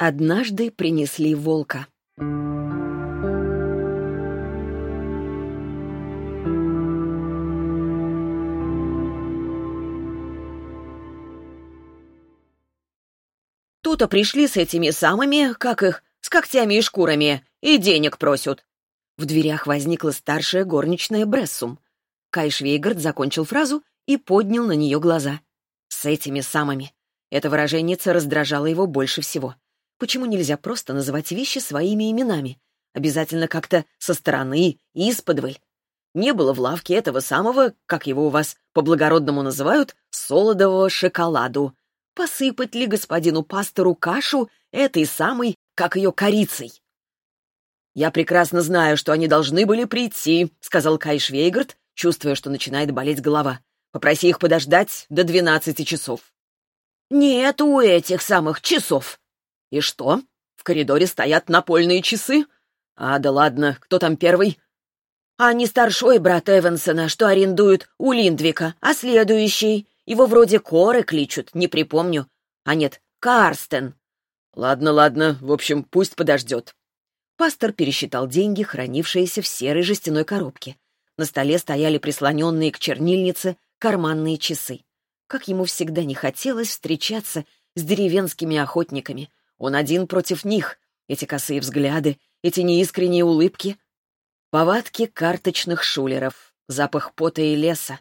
Однажды принесли волка. Тут-то пришли с этими самыми, как их, с когтями и шкурами, и денег просят. В дверях возникла старшая горничная Брессум. Кай Швейгард закончил фразу и поднял на нее глаза. С этими самыми. Это выражение раздражало его больше всего. Почему нельзя просто называть вещи своими именами? Обязательно как-то со стороны, исподволь. Не было в лавке этого самого, как его у вас по-благородному называют, солодового шоколаду. Посыпать ли господину пастору кашу этой самой, как ее корицей? «Я прекрасно знаю, что они должны были прийти», — сказал Кай Швейгард, чувствуя, что начинает болеть голова. «Попроси их подождать до двенадцати часов». «Нет у этих самых часов». «И что? В коридоре стоят напольные часы?» «А, да ладно, кто там первый?» «А не старшой брат Эвансона, что арендуют у Линдвика, а следующий. Его вроде Коры кличут, не припомню. А нет, Карстен». «Ладно, ладно, в общем, пусть подождет». Пастор пересчитал деньги, хранившиеся в серой жестяной коробке. На столе стояли прислоненные к чернильнице карманные часы. Как ему всегда не хотелось встречаться с деревенскими охотниками. Он один против них. Эти косые взгляды, эти неискренние улыбки. Повадки карточных шулеров, запах пота и леса.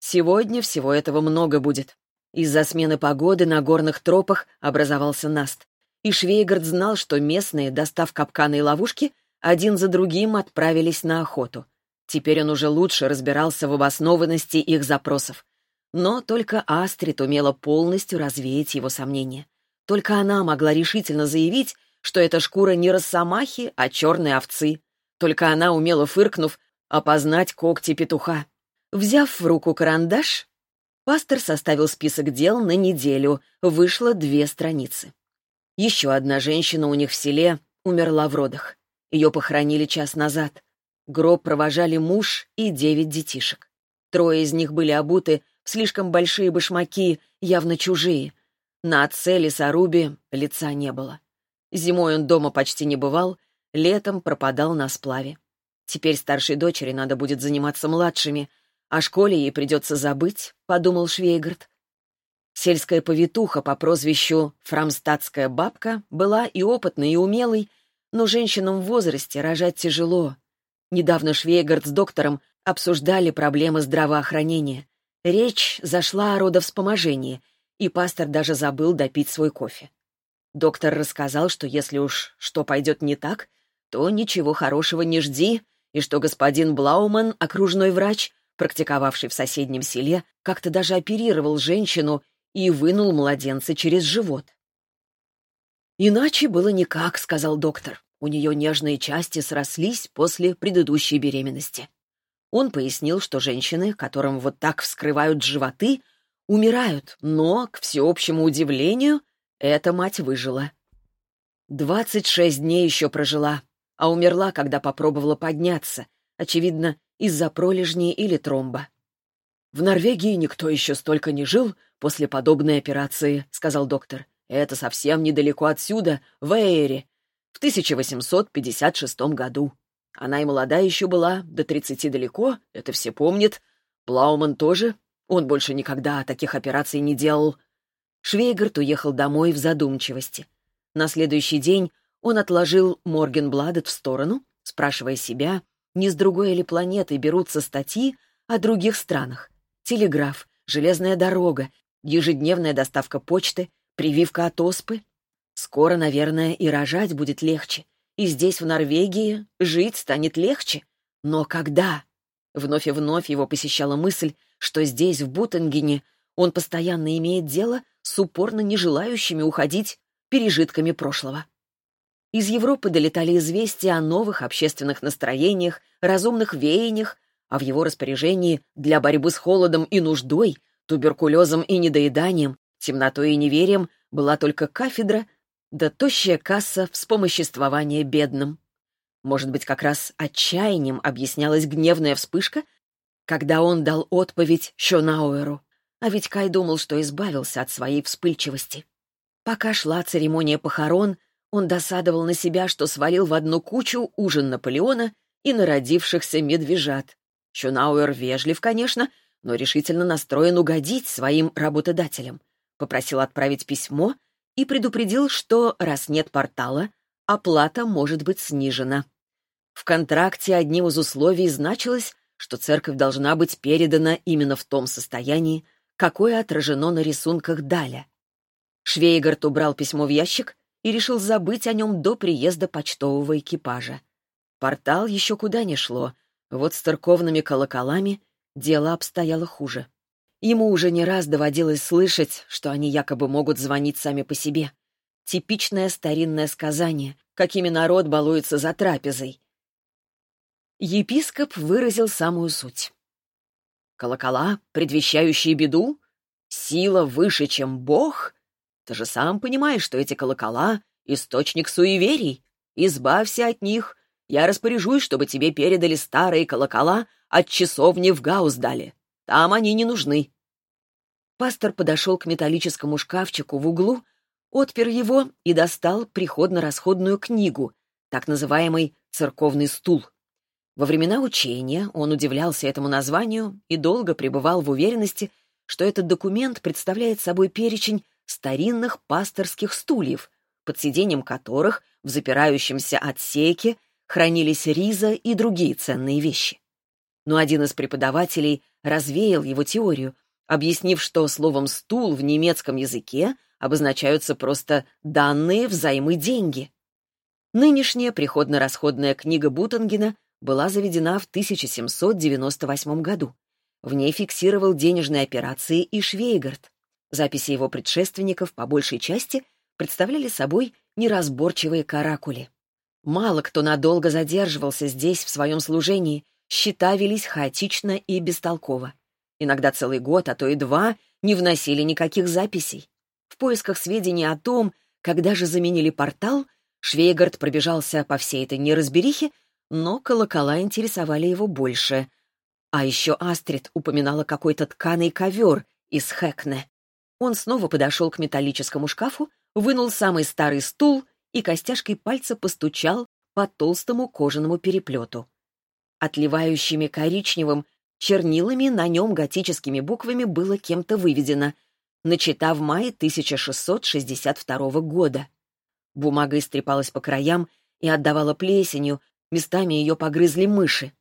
Сегодня всего этого много будет. Из-за смены погоды на горных тропах образовался наст. И Швейгард знал, что местные, достав капканы и ловушки, один за другим отправились на охоту. Теперь он уже лучше разбирался в обоснованности их запросов. Но только Астрид умела полностью развеять его сомнения. Только она могла решительно заявить, что эта шкура не росомахи, а черной овцы. Только она умела, фыркнув, опознать когти петуха. Взяв в руку карандаш, пастор составил список дел на неделю, вышло две страницы. Еще одна женщина у них в селе умерла в родах. Ее похоронили час назад. Гроб провожали муж и девять детишек. Трое из них были обуты в слишком большие башмаки, явно чужие. На отце лесоруби лица не было. Зимой он дома почти не бывал, летом пропадал на сплаве. Теперь старшей дочери надо будет заниматься младшими, о школе ей придется забыть, — подумал Швейгард. Сельская повитуха по прозвищу Фрамстадская бабка была и опытной, и умелой, но женщинам в возрасте рожать тяжело. Недавно Швейгард с доктором обсуждали проблемы здравоохранения. Речь зашла о родовспоможении, и пастор даже забыл допить свой кофе. Доктор рассказал, что если уж что пойдет не так, то ничего хорошего не жди, и что господин Блауман, окружной врач, практиковавший в соседнем селе, как-то даже оперировал женщину и вынул младенца через живот. «Иначе было никак», — сказал доктор. «У нее нежные части срослись после предыдущей беременности». Он пояснил, что женщины, которым вот так вскрывают животы, умирают, но, к всеобщему удивлению, эта мать выжила. Двадцать шесть дней еще прожила, а умерла, когда попробовала подняться, очевидно, из-за пролежни или тромба. «В Норвегии никто еще столько не жил после подобной операции», — сказал доктор. «Это совсем недалеко отсюда, в Эйре, в 1856 году. Она и молода еще была, до тридцати далеко, это все помнят. Плауман тоже, он больше никогда таких операций не делал». Швейгард уехал домой в задумчивости. На следующий день он отложил Моргенбладет в сторону, спрашивая себя, не с другой ли планеты берутся статьи о других странах. Телеграф, железная дорога, ежедневная доставка почты, прививка от оспы. Скоро, наверное, и рожать будет легче. И здесь, в Норвегии, жить станет легче. Но когда? Вновь и вновь его посещала мысль, что здесь, в Бутенгене, он постоянно имеет дело с упорно не желающими уходить пережитками прошлого. Из Европы долетали известия о новых общественных настроениях, разумных веяниях, а в его распоряжении для борьбы с холодом и нуждой, туберкулезом и недоеданием, темнотой и неверием была только кафедра да тощая касса вспомоществования бедным. Может быть, как раз отчаянием объяснялась гневная вспышка, когда он дал отповедь Шонауэру. А ведь Кай думал, что избавился от своей вспыльчивости. Пока шла церемония похорон, Он досадовал на себя, что свалил в одну кучу ужин Наполеона и народившихся медвежат. Шунауэр вежлив, конечно, но решительно настроен угодить своим работодателям. Попросил отправить письмо и предупредил, что, раз нет портала, оплата может быть снижена. В контракте одним из условий значилось, что церковь должна быть передана именно в том состоянии, какое отражено на рисунках Даля. Швейгард убрал письмо в ящик и решил забыть о нем до приезда почтового экипажа. Портал еще куда не шло, вот с церковными колоколами дело обстояло хуже. Ему уже не раз доводилось слышать, что они якобы могут звонить сами по себе. Типичное старинное сказание, какими народ балуется за трапезой. Епископ выразил самую суть. Колокола, предвещающие беду? Сила выше, чем Бог? Ты же сам понимаешь, что эти колокола — источник суеверий. Избавься от них. Я распоряжусь, чтобы тебе передали старые колокола от часовни в Гауздале. Там они не нужны. Пастор подошел к металлическому шкафчику в углу, отпер его и достал приходно-расходную книгу, так называемый «церковный стул». Во времена учения он удивлялся этому названию и долго пребывал в уверенности, что этот документ представляет собой перечень старинных пасторских стульев, под сиденьем которых в запирающемся отсеке хранились риза и другие ценные вещи. Но один из преподавателей развеял его теорию, объяснив, что словом «стул» в немецком языке обозначаются просто «данные взаймы деньги». Нынешняя приходно-расходная книга Бутангена была заведена в 1798 году. В ней фиксировал денежные операции и Швейгард. Записи его предшественников по большей части представляли собой неразборчивые каракули. Мало кто надолго задерживался здесь в своем служении, счета велись хаотично и бестолково. Иногда целый год, а то и два, не вносили никаких записей. В поисках сведений о том, когда же заменили портал, Швейгард пробежался по всей этой неразберихе, но колокола интересовали его больше. А еще Астрид упоминала какой-то тканый ковер из Хэкне. Он снова подошел к металлическому шкафу, вынул самый старый стул и костяшкой пальца постучал по толстому кожаному переплету. Отливающими коричневым чернилами на нем готическими буквами было кем-то выведено «Начата в мае 1662 года». Бумага истрепалась по краям и отдавала плесенью, местами ее погрызли мыши.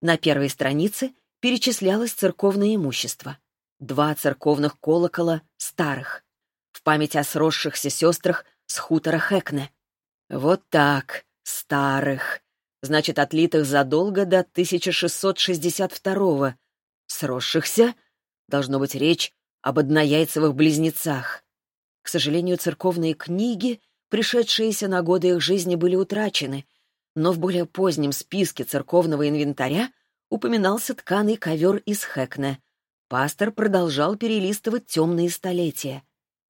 На первой странице перечислялось церковное имущество два церковных колокола старых, в память о сросшихся сестрах с хутора Хэкне. Вот так, старых, значит, отлитых задолго до 1662-го. Сросшихся? Должно быть речь об однояйцевых близнецах. К сожалению, церковные книги, пришедшиеся на годы их жизни, были утрачены, но в более позднем списке церковного инвентаря упоминался тканый ковер из Хэкне, Пастор продолжал перелистывать темные столетия.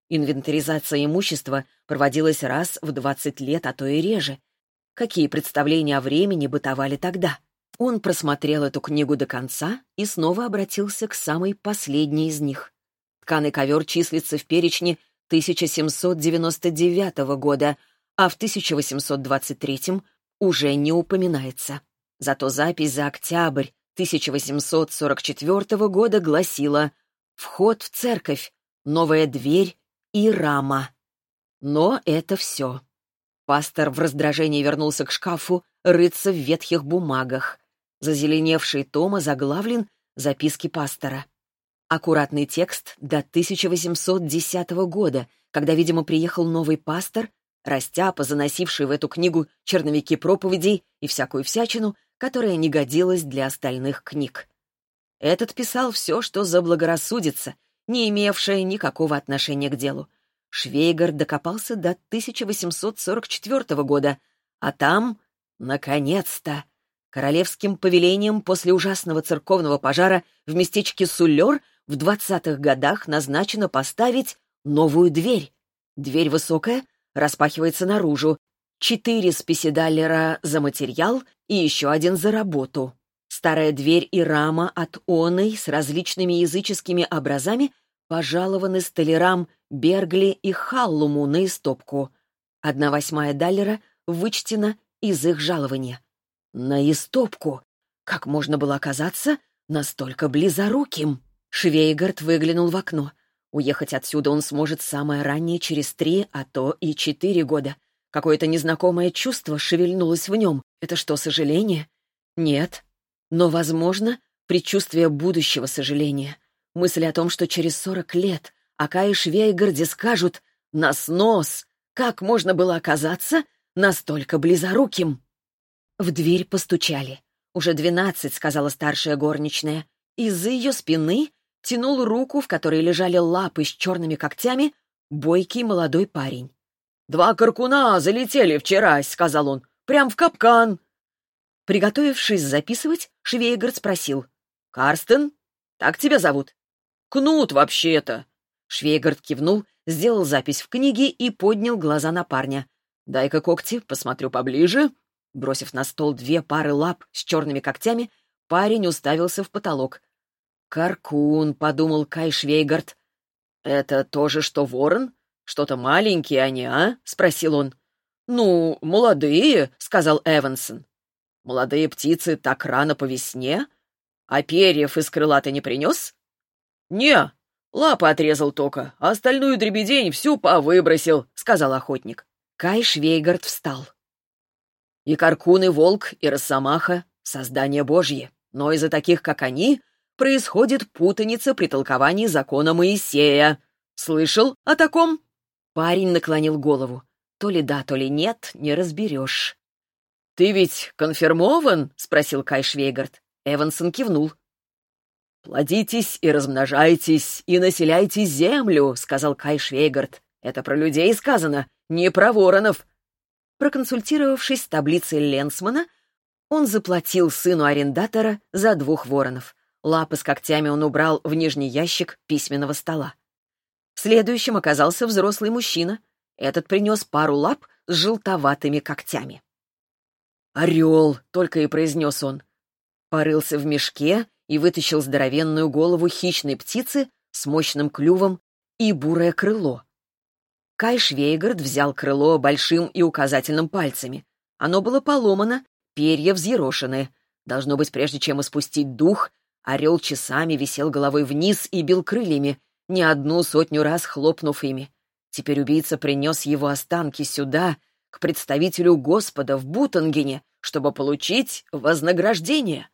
Инвентаризация имущества проводилась раз в 20 лет, а то и реже. Какие представления о времени бытовали тогда? Он просмотрел эту книгу до конца и снова обратился к самой последней из них. Тканый ковер числится в перечне 1799 года, а в 1823 уже не упоминается. Зато запись за октябрь 1844 года гласила «Вход в церковь, новая дверь и рама». Но это все. Пастор в раздражении вернулся к шкафу, рыться в ветхих бумагах. Зазеленевший тома заглавлен «Записки пастора». Аккуратный текст до 1810 года, когда, видимо, приехал новый пастор, растяпа, заносивший в эту книгу черновики проповедей и всякую всячину, которая не годилась для остальных книг. Этот писал все, что заблагорассудится, не имевшее никакого отношения к делу. Швейгар докопался до 1844 года, а там, наконец-то, королевским повелением после ужасного церковного пожара в местечке Сулер в 20-х годах назначено поставить новую дверь. Дверь высокая, распахивается наружу, четыре спеседаллера за материал и еще один за работу. Старая дверь и рама от оной с различными языческими образами пожалованы столярам Бергли и Халлуму на истопку. Одна восьмая даллера вычтена из их жалования. На истопку! Как можно было оказаться настолько близоруким? Швейгард выглянул в окно. Уехать отсюда он сможет самое раннее через три, а то и четыре года. Какое-то незнакомое чувство шевельнулось в нем. Это что, сожаление? Нет. Но, возможно, предчувствие будущего сожаления. Мысль о том, что через сорок лет Ака и Швейгарде скажут «на снос», как можно было оказаться настолько близоруким? В дверь постучали. «Уже двенадцать», — сказала старшая горничная. Из-за ее спины тянул руку, в которой лежали лапы с черными когтями, бойкий молодой парень. «Два каркуна залетели вчера», — сказал он. «Прям в капкан». Приготовившись записывать, Швейгард спросил. «Карстен? Так тебя зовут?» «Кнут, вообще-то». Швейгард кивнул, сделал запись в книге и поднял глаза на парня. «Дай-ка когти, посмотрю поближе». Бросив на стол две пары лап с черными когтями, парень уставился в потолок. «Каркун», — подумал Кай Швейгард. «Это тоже что ворон? Что-то маленькие они, а?» — спросил он. «Ну, молодые», — сказал Эвансон. «Молодые птицы так рано по весне? А перьев из крыла ты не принес?» «Не, лапы отрезал только, а остальную дребедень всю повыбросил», — сказал охотник. Кай Швейгард встал. «И Каркун, и Волк, и Росомаха — создание Божье, но из-за таких, как они, происходит путаница при толковании закона Моисея. Слышал о таком?» Парень наклонил голову. То ли да, то ли нет, не разберешь. «Ты ведь конфирмован?» — спросил Кай Швейгард. Эвансон кивнул. «Плодитесь и размножайтесь, и населяйте землю», — сказал Кай Швейгард. «Это про людей сказано, не про воронов». Проконсультировавшись с таблицей Ленсмана, он заплатил сыну арендатора за двух воронов. Лапы с когтями он убрал в нижний ящик письменного стола. Следующим оказался взрослый мужчина. Этот принес пару лап с желтоватыми когтями. «Орел!» — только и произнес он. Порылся в мешке и вытащил здоровенную голову хищной птицы с мощным клювом и бурое крыло. Кай Швейгард взял крыло большим и указательным пальцами. Оно было поломано, перья взъерошены. Должно быть, прежде чем испустить дух, Орел часами висел головой вниз и бил крыльями, не одну сотню раз хлопнув ими. Теперь убийца принес его останки сюда, к представителю Господа в Бутангене, чтобы получить вознаграждение.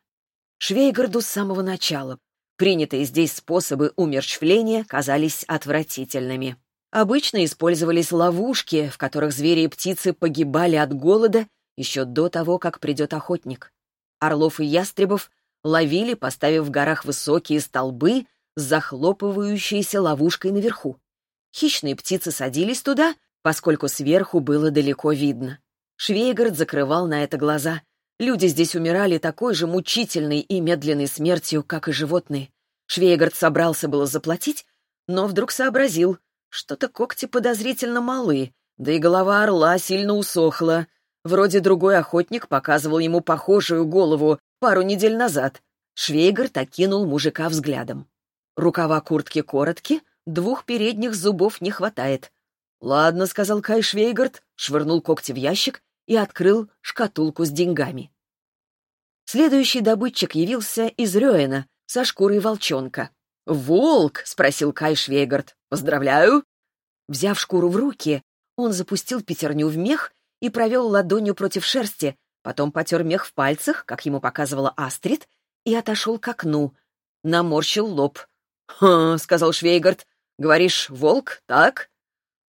Швейгарду с самого начала принятые здесь способы умерщвления казались отвратительными. Обычно использовались ловушки, в которых звери и птицы погибали от голода еще до того, как придет охотник. Орлов и ястребов ловили, поставив в горах высокие столбы с захлопывающейся ловушкой наверху. Хищные птицы садились туда, поскольку сверху было далеко видно. Швейгард закрывал на это глаза. Люди здесь умирали такой же мучительной и медленной смертью, как и животные. Швейгард собрался было заплатить, но вдруг сообразил, что-то когти подозрительно малы, да и голова орла сильно усохла. Вроде другой охотник показывал ему похожую голову, пару недель назад. Швейгард окинул мужика взглядом. Рукава куртки коротки, двух передних зубов не хватает. «Ладно», — сказал Кай Швейгард, швырнул когти в ящик и открыл шкатулку с деньгами. Следующий добытчик явился из Рёэна со шкурой волчонка. «Волк?» — спросил Кай Швейгард. «Поздравляю!» Взяв шкуру в руки, он запустил пятерню в мех и провел ладонью против шерсти, Потом потер мех в пальцах, как ему показывала Астрид, и отошел к окну. Наморщил лоб. «Ха», — сказал Швейгард. «Говоришь, волк, так?»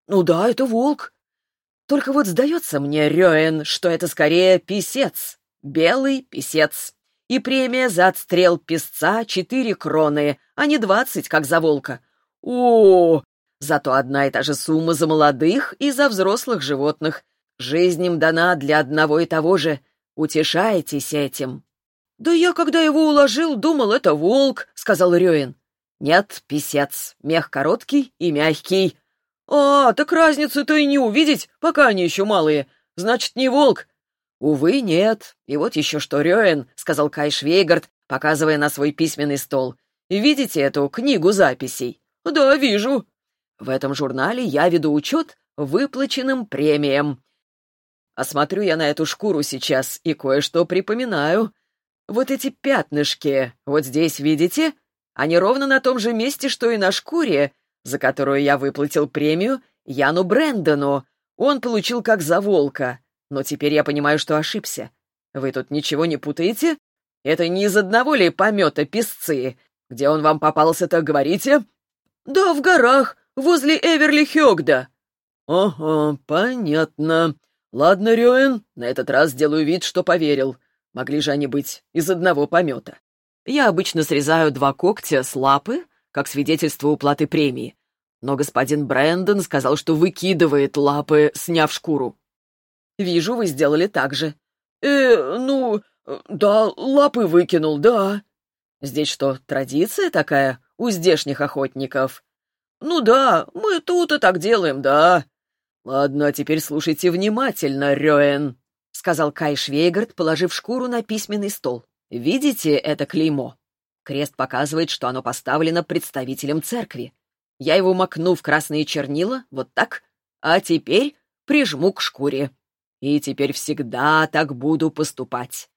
«Ну да, это волк. Только вот сдается мне, Рёэн, что это скорее писец. Белый писец. И премия за отстрел песца четыре кроны, а не двадцать, как за волка. О, зато одна и та же сумма за молодых и за взрослых животных. Жизнь им дана для одного и того же. Утешайтесь этим». «Да я, когда его уложил, думал, это волк», — сказал Рёин. «Нет, писец, мех короткий и мягкий». «А, так разницу-то и не увидеть, пока они еще малые. Значит, не волк». «Увы, нет. И вот еще что, Рёин», — сказал Кай Швейгард, показывая на свой письменный стол. «Видите эту книгу записей?» «Да, вижу». «В этом журнале я веду учет выплаченным премиям. Осмотрю я на эту шкуру сейчас и кое-что припоминаю. Вот эти пятнышки, вот здесь, видите? Они ровно на том же месте, что и на шкуре, за которую я выплатил премию Яну Брэндону. Он получил как за волка, но теперь я понимаю, что ошибся. Вы тут ничего не путаете? Это не из одного ли помета песцы? Где он вам попался, так говорите? Да, в горах, возле Эверли-Хёгда. Ага, понятно. Ладно, Рёэн, на этот раз сделаю вид, что поверил. Могли же они быть из одного помета. Я обычно срезаю два когтя с лапы, как свидетельство уплаты премии. Но господин Брэндон сказал, что выкидывает лапы, сняв шкуру. Вижу, вы сделали так же. Э, ну, да, лапы выкинул, да. Здесь что, традиция такая у здешних охотников? Ну да, мы тут и так делаем, да. Ладно, а теперь слушайте внимательно, Рёэн, сказал Кай Швейгард, положив шкуру на письменный стол. Видите это клеймо? Крест показывает, что оно поставлено представителем церкви. Я его макну в красные чернила, вот так, а теперь прижму к шкуре. И теперь всегда так буду поступать.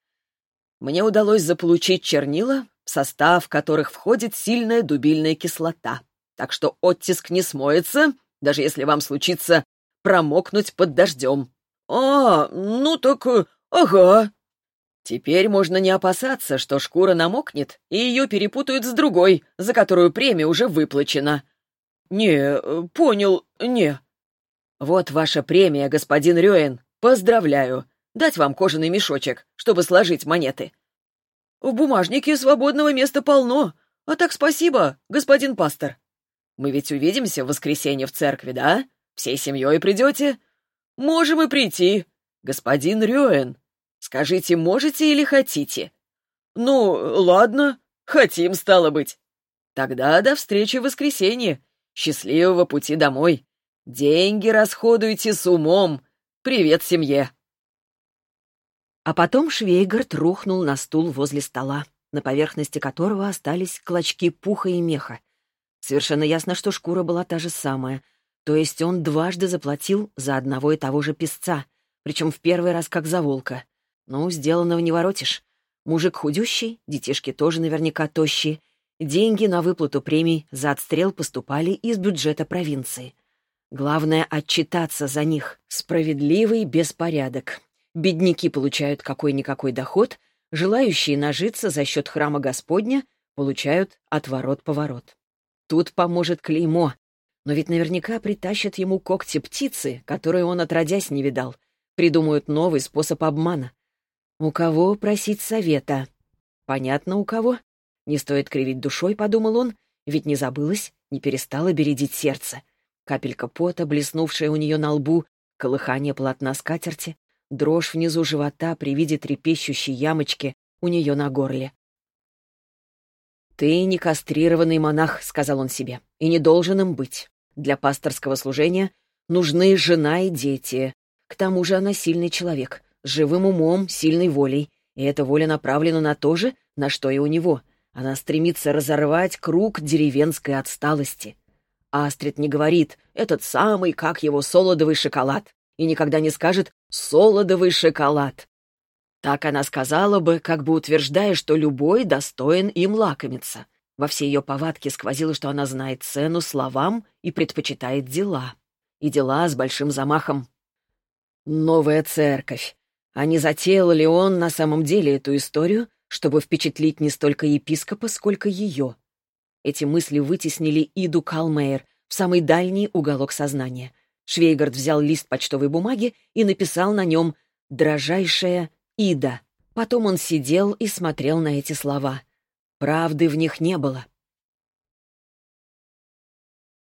Мне удалось заполучить чернила, в состав которых входит сильная дубильная кислота. Так что оттиск не смоется, даже если вам случится промокнуть под дождем. «А, ну так, э, ага». Теперь можно не опасаться, что шкура намокнет, и ее перепутают с другой, за которую премия уже выплачена. «Не, э, понял, не». «Вот ваша премия, господин Рюэн. Поздравляю. Дать вам кожаный мешочек, чтобы сложить монеты». «В бумажнике свободного места полно. А так спасибо, господин пастор». «Мы ведь увидимся в воскресенье в церкви, да? Всей семьей придете?» «Можем и прийти. Господин Рюэн, скажите, можете или хотите?» «Ну, ладно, хотим, стало быть». «Тогда до встречи в воскресенье. Счастливого пути домой. Деньги расходуйте с умом. Привет семье!» А потом Швейгард рухнул на стул возле стола, на поверхности которого остались клочки пуха и меха. Совершенно ясно, что шкура была та же самая, то есть он дважды заплатил за одного и того же песца, причем в первый раз как за волка. Ну, сделанного не воротишь. Мужик худющий, детишки тоже наверняка тощие. Деньги на выплату премий за отстрел поступали из бюджета провинции. Главное — отчитаться за них. Справедливый беспорядок. Бедняки получают какой-никакой доход, желающие нажиться за счет храма Господня получают отворот-поворот. Тут поможет клеймо. Но ведь наверняка притащат ему когти птицы, которые он отродясь не видал. Придумают новый способ обмана. У кого просить совета? Понятно, у кого. Не стоит кривить душой, подумал он, ведь не забылось, не перестало бередить сердце. Капелька пота, блеснувшая у нее на лбу, колыхание полотна скатерти, дрожь внизу живота при виде трепещущей ямочки у нее на горле. «Ты не кастрированный монах», — сказал он себе, — «и не должен им быть. Для пасторского служения нужны жена и дети. К тому же она сильный человек, с живым умом, сильной волей, и эта воля направлена на то же, на что и у него. Она стремится разорвать круг деревенской отсталости. Астрид не говорит «этот самый, как его, солодовый шоколад» и никогда не скажет «солодовый шоколад». Так она сказала бы, как бы утверждая, что любой достоин им лакомиться. Во всей ее повадке сквозило, что она знает цену словам и предпочитает дела. И дела с большим замахом. Новая церковь. А не затеял ли он на самом деле эту историю, чтобы впечатлить не столько епископа, сколько ее? Эти мысли вытеснили Иду Калмейер в самый дальний уголок сознания. Швейгард взял лист почтовой бумаги и написал на нем «Дрожайшая Ида». Потом он сидел и смотрел на эти слова. Правды в них не было.